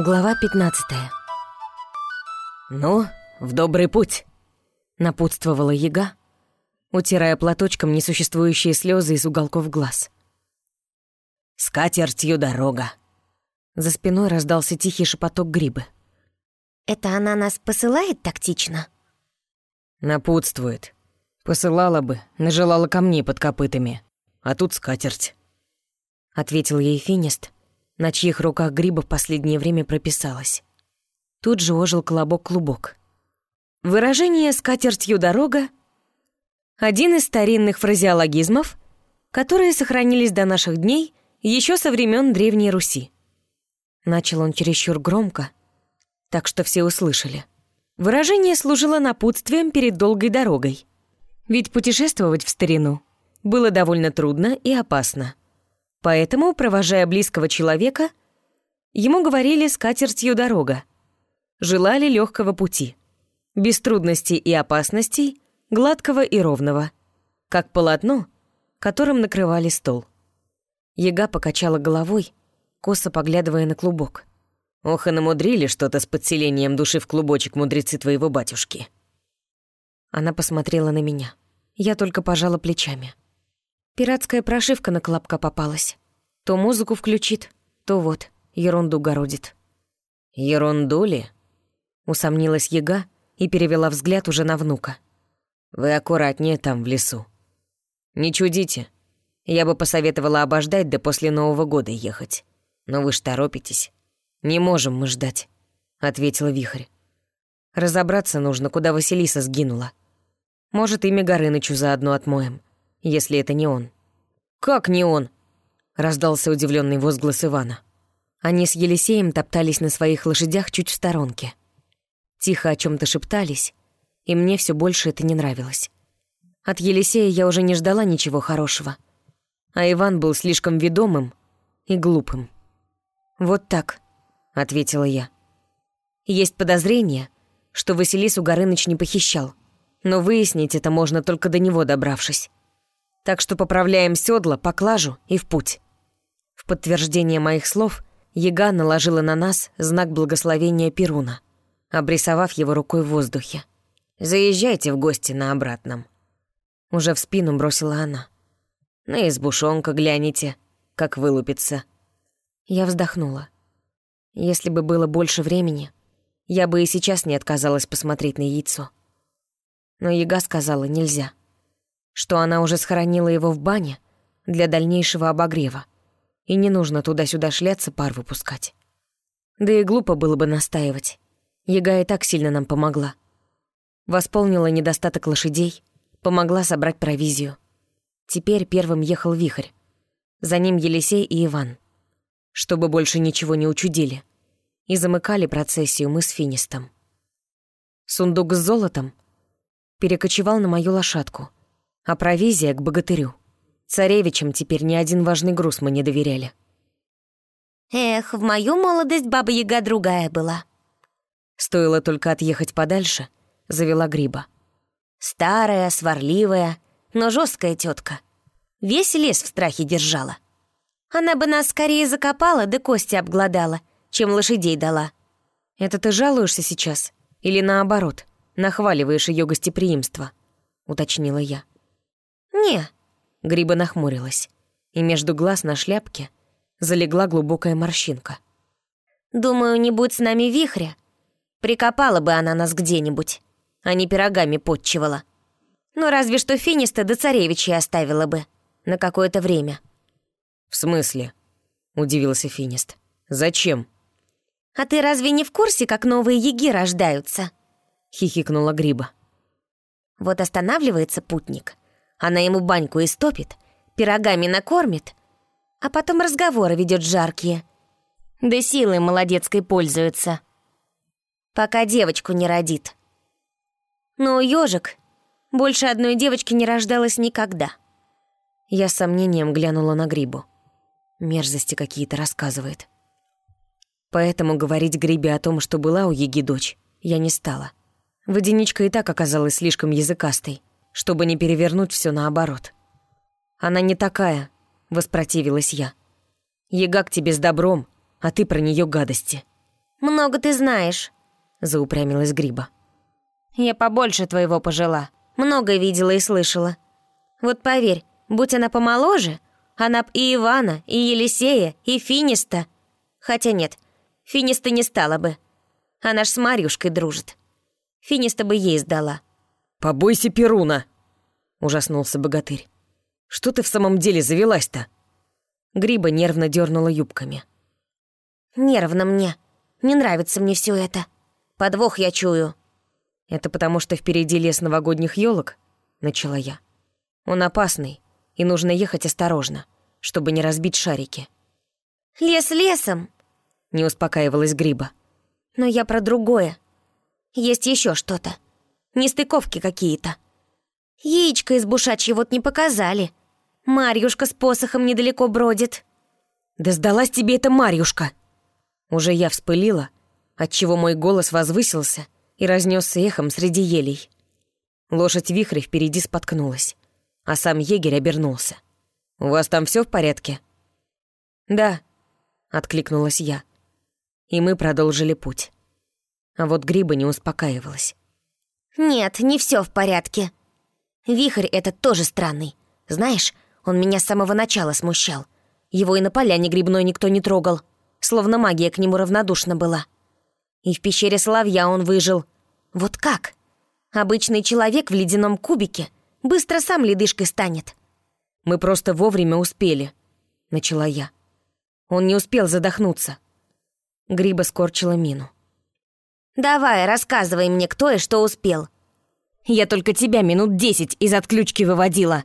Глава 15 «Ну, в добрый путь!» — напутствовала яга, утирая платочком несуществующие слезы из уголков глаз. «С катертью дорога!» За спиной раздался тихий шепоток грибы. «Это она нас посылает тактично?» «Напутствует. Посылала бы, нажелала камней под копытами. А тут скатерть», — ответил ей Финист, на чьих руках гриба в последнее время прописалась. Тут же ожил колобок-клубок. Выражение «скатертью дорога» — один из старинных фразеологизмов, которые сохранились до наших дней еще со времен Древней Руси. Начал он чересчур громко, так что все услышали. Выражение служило напутствием перед долгой дорогой. Ведь путешествовать в старину было довольно трудно и опасно. Поэтому, провожая близкого человека, ему говорили «скатертью дорога». Желали легкого пути, без трудностей и опасностей, гладкого и ровного, как полотно, которым накрывали стол. Яга покачала головой, косо поглядывая на клубок. «Ох, и намудрили что-то с подселением души в клубочек мудрецы твоего батюшки». Она посмотрела на меня. Я только пожала плечами. Пиратская прошивка на колобка попалась. То музыку включит, то вот, ерунду городит. «Ерунду ли?» Усомнилась яга и перевела взгляд уже на внука. «Вы аккуратнее там, в лесу. Не чудите. Я бы посоветовала обождать, да после Нового года ехать. Но вы ж торопитесь. Не можем мы ждать», — ответила Вихрь. «Разобраться нужно, куда Василиса сгинула. Может, имя Горынычу заодно отмоем если это не он. «Как не он?» — раздался удивленный возглас Ивана. Они с Елисеем топтались на своих лошадях чуть в сторонке. Тихо о чем то шептались, и мне все больше это не нравилось. От Елисея я уже не ждала ничего хорошего, а Иван был слишком ведомым и глупым. «Вот так», — ответила я. «Есть подозрение, что Василису Горыныч не похищал, но выяснить это можно только до него добравшись. Так что поправляем седла, поклажу и в путь. В подтверждение моих слов Яга наложила на нас знак благословения Перуна, обрисовав его рукой в воздухе. «Заезжайте в гости на обратном». Уже в спину бросила она. «На избушонка гляните, как вылупится». Я вздохнула. Если бы было больше времени, я бы и сейчас не отказалась посмотреть на яйцо. Но Яга сказала «нельзя» что она уже схоронила его в бане для дальнейшего обогрева, и не нужно туда-сюда шляться пар выпускать. Да и глупо было бы настаивать. Яга и так сильно нам помогла. Восполнила недостаток лошадей, помогла собрать провизию. Теперь первым ехал вихрь. За ним Елисей и Иван. Чтобы больше ничего не учудили. И замыкали процессию мы с Финистом. Сундук с золотом перекочевал на мою лошадку — а провизия к богатырю. Царевичам теперь ни один важный груз мы не доверяли. Эх, в мою молодость баба-яга другая была. Стоило только отъехать подальше, завела гриба. Старая, сварливая, но жесткая тетка. Весь лес в страхе держала. Она бы нас скорее закопала, да кости обглодала, чем лошадей дала. Это ты жалуешься сейчас? Или наоборот, нахваливаешь ее гостеприимство? Уточнила я. «Не». Гриба нахмурилась, и между глаз на шляпке залегла глубокая морщинка. «Думаю, не будь с нами вихря. Прикопала бы она нас где-нибудь, а не пирогами подчивала. Ну, разве что Финиста до царевича оставила бы. На какое-то время». «В смысле?» — удивился Финист. «Зачем?» «А ты разве не в курсе, как новые еги рождаются?» — хихикнула Гриба. «Вот останавливается путник, она ему баньку истопит, пирогами накормит, а потом разговоры ведет жаркие. Да силой молодецкой пользуется. Пока девочку не родит. Но ежик больше одной девочки не рождалось никогда. Я с сомнением глянула на Грибу. Мерзости какие-то рассказывает. Поэтому говорить Грибе о том, что была у Еги дочь, я не стала. Водяничка и так оказалась слишком языкастой чтобы не перевернуть все наоборот. «Она не такая», — воспротивилась я. «Ега к тебе с добром, а ты про нее гадости». «Много ты знаешь», — заупрямилась Гриба. «Я побольше твоего пожила. Много видела и слышала. Вот поверь, будь она помоложе, она б и Ивана, и Елисея, и Финиста. Хотя нет, Финиста не стала бы. Она ж с Марьюшкой дружит. Финиста бы ей сдала». «Побойся Перуна!» — ужаснулся богатырь. «Что ты в самом деле завелась-то?» Гриба нервно дернула юбками. «Нервно мне. Не нравится мне все это. Подвох я чую». «Это потому, что впереди лес новогодних елок? начала я. «Он опасный, и нужно ехать осторожно, чтобы не разбить шарики». «Лес лесом!» — не успокаивалась Гриба. «Но я про другое. Есть еще что-то. Нестыковки какие-то. Яичко из бушачьей вот не показали. Марьюшка с посохом недалеко бродит». «Да сдалась тебе эта Марьюшка!» Уже я вспылила, отчего мой голос возвысился и разнесся эхом среди елей. Лошадь вихря впереди споткнулась, а сам егерь обернулся. «У вас там все в порядке?» «Да», — откликнулась я. И мы продолжили путь. А вот Гриба не успокаивалась. «Нет, не все в порядке. Вихрь этот тоже странный. Знаешь, он меня с самого начала смущал. Его и на поляне грибной никто не трогал, словно магия к нему равнодушна была. И в пещере Соловья он выжил. Вот как? Обычный человек в ледяном кубике быстро сам ледышкой станет. «Мы просто вовремя успели», — начала я. Он не успел задохнуться. Гриба скорчила мину. «Давай, рассказывай мне, кто и что успел». «Я только тебя минут десять из отключки выводила»,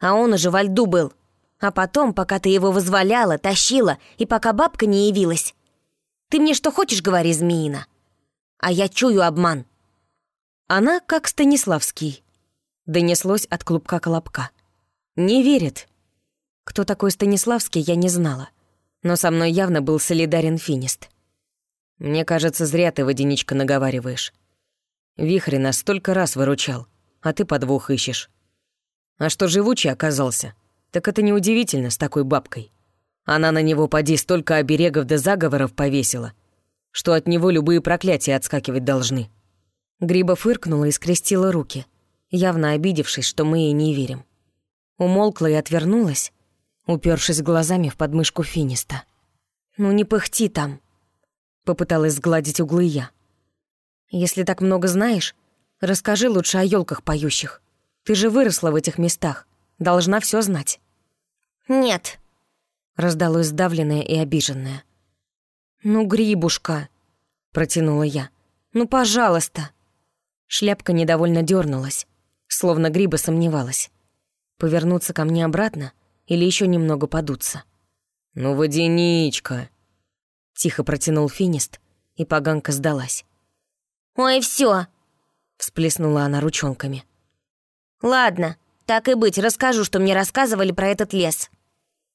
а он уже во льду был. А потом, пока ты его вызволяла, тащила, и пока бабка не явилась. Ты мне что хочешь, говори, змеина. А я чую обман. Она как Станиславский. Донеслось от клубка колобка. Не верит. Кто такой Станиславский, я не знала. Но со мной явно был солидарен финист. Мне кажется, зря ты, водяничка, наговариваешь. Вихрь нас столько раз выручал, а ты подвох ищешь. А что живучий оказался, так это неудивительно с такой бабкой. Она на него поди столько оберегов да заговоров повесила, что от него любые проклятия отскакивать должны. Гриба фыркнула и скрестила руки, явно обидевшись, что мы ей не верим. Умолкла и отвернулась, упершись глазами в подмышку Финиста. «Ну не пыхти там», — попыталась сгладить углы я. «Если так много знаешь, расскажи лучше о елках поющих. Ты же выросла в этих местах. Должна все знать». «Нет», — раздалось сдавленное и обиженное. «Ну, грибушка», — протянула я. «Ну, пожалуйста». Шляпка недовольно дернулась, словно гриба сомневалась. Повернуться ко мне обратно или еще немного подуться. «Ну, водяничка», — тихо протянул финист, и поганка сдалась. «Ой, все, всплеснула она ручонками. «Ладно, так и быть, расскажу, что мне рассказывали про этот лес».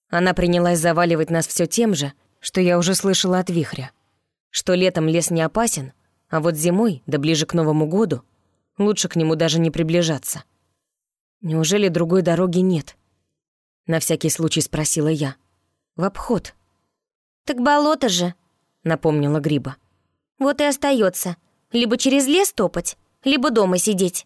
Она принялась заваливать нас все тем же, что я уже слышала от вихря. Что летом лес не опасен, а вот зимой, да ближе к Новому году, лучше к нему даже не приближаться. Неужели другой дороги нет? На всякий случай спросила я. В обход. «Так болото же», — напомнила Гриба. «Вот и остается. Либо через лес топать, либо дома сидеть».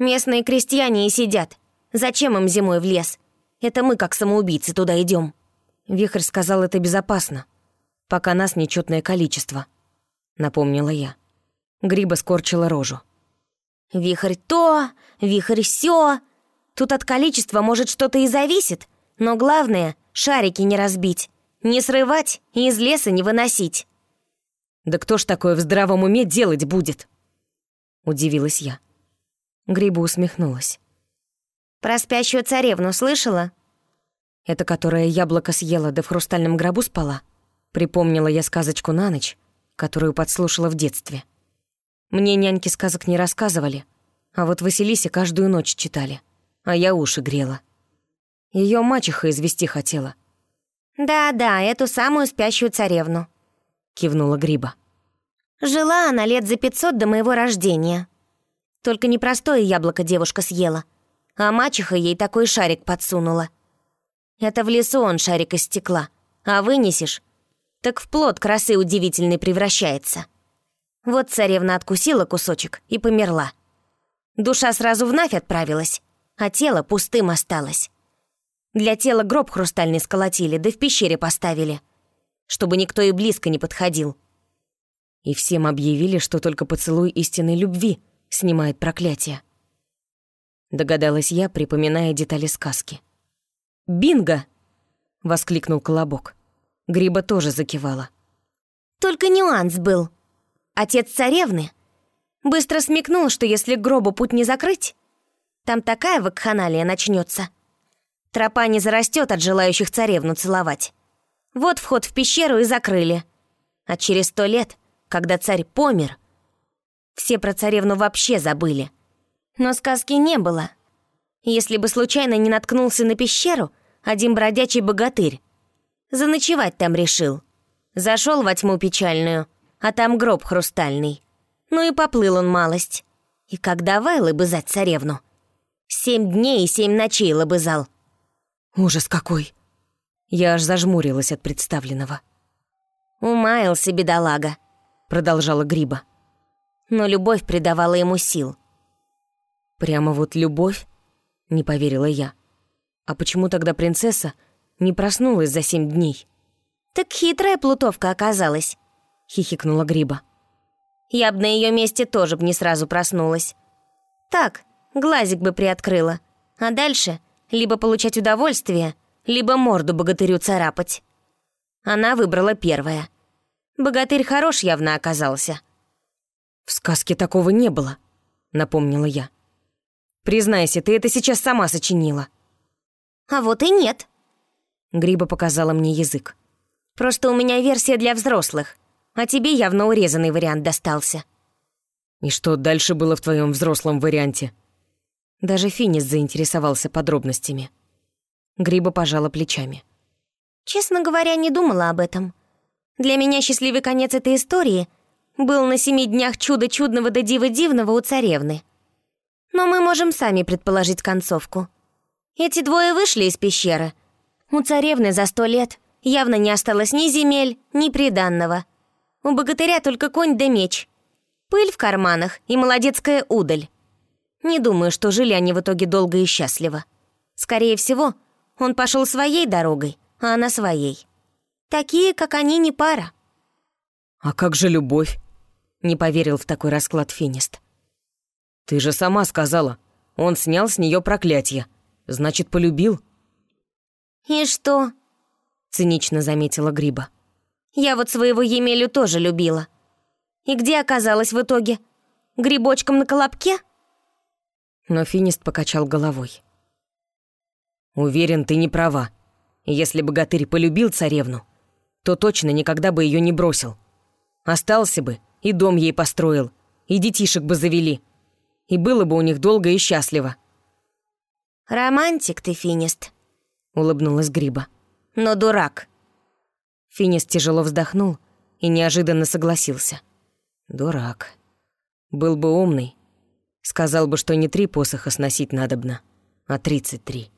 Местные крестьяне и сидят. Зачем им зимой в лес? Это мы, как самоубийцы, туда идем. Вихрь сказал, это безопасно. Пока нас нечетное количество. Напомнила я. Гриба скорчила рожу. Вихрь то, вихрь сё. Тут от количества, может, что-то и зависит. Но главное, шарики не разбить. Не срывать и из леса не выносить. «Да кто ж такое в здравом уме делать будет?» Удивилась я. Гриба усмехнулась. «Про спящую царевну слышала?» «Это которая яблоко съела, да в хрустальном гробу спала?» Припомнила я сказочку на ночь, которую подслушала в детстве. Мне няньки сказок не рассказывали, а вот Василисе каждую ночь читали, а я уши грела. Ее мачеха извести хотела. «Да-да, эту самую спящую царевну», — кивнула Гриба. «Жила она лет за пятьсот до моего рождения. Только не простое яблоко девушка съела, а мачеха ей такой шарик подсунула. Это в лесу он шарик из стекла, а вынесешь, так в плод красы удивительной превращается. Вот царевна откусила кусочек и померла. Душа сразу в Навь отправилась, а тело пустым осталось. Для тела гроб хрустальный сколотили, да в пещере поставили, чтобы никто и близко не подходил. И всем объявили, что только поцелуй истинной любви снимает проклятие. Догадалась я, припоминая детали сказки. «Бинго!» — воскликнул Колобок. Гриба тоже закивала. «Только нюанс был. Отец царевны быстро смекнул, что если гробу путь не закрыть, там такая вакханалия начнется. Тропа не зарастет от желающих царевну целовать. Вот вход в пещеру и закрыли. А через сто лет, когда царь помер, все про царевну вообще забыли. Но сказки не было. Если бы случайно не наткнулся на пещеру один бродячий богатырь, заночевать там решил. Зашел во тьму печальную, а там гроб хрустальный. Ну и поплыл он малость. И как давай лобызать царевну. Семь дней и семь ночей лобызал. Ужас какой! Я аж зажмурилась от представленного. «Умаялся бедолага», — продолжала Гриба. Но любовь придавала ему сил. «Прямо вот любовь?» — не поверила я. «А почему тогда принцесса не проснулась за семь дней?» «Так хитрая плутовка оказалась», — хихикнула Гриба. «Я б на ее месте тоже б не сразу проснулась. Так, глазик бы приоткрыла, а дальше либо получать удовольствие, либо морду богатырю царапать. Она выбрала первое. Богатырь хорош явно оказался. «В сказке такого не было», — напомнила я. «Признайся, ты это сейчас сама сочинила». «А вот и нет». Гриба показала мне язык. «Просто у меня версия для взрослых, а тебе явно урезанный вариант достался». «И что дальше было в твоем взрослом варианте?» Даже Финис заинтересовался подробностями. Гриба пожала плечами. «Честно говоря, не думала об этом. Для меня счастливый конец этой истории был на семи днях чуда чудного до дива дивного у царевны. Но мы можем сами предположить концовку. Эти двое вышли из пещеры. У царевны за сто лет явно не осталось ни земель, ни приданного. У богатыря только конь да меч. Пыль в карманах и молодецкая удаль. Не думаю, что жили они в итоге долго и счастливо. Скорее всего, он пошел своей дорогой, а она своей. Такие, как они, не пара. «А как же любовь?» — не поверил в такой расклад Финист. «Ты же сама сказала, он снял с нее проклятие. Значит, полюбил?» «И что?» — цинично заметила Гриба. «Я вот своего Емелю тоже любила. И где оказалась в итоге? Грибочком на колобке?» но Финист покачал головой. «Уверен, ты не права. Если богатырь полюбил царевну, то точно никогда бы ее не бросил. Остался бы, и дом ей построил, и детишек бы завели, и было бы у них долго и счастливо». «Романтик ты, Финист», — улыбнулась Гриба. «Но дурак». Финист тяжело вздохнул и неожиданно согласился. «Дурак. Был бы умный, Сказал бы, что не три посоха сносить надобно, а тридцать три.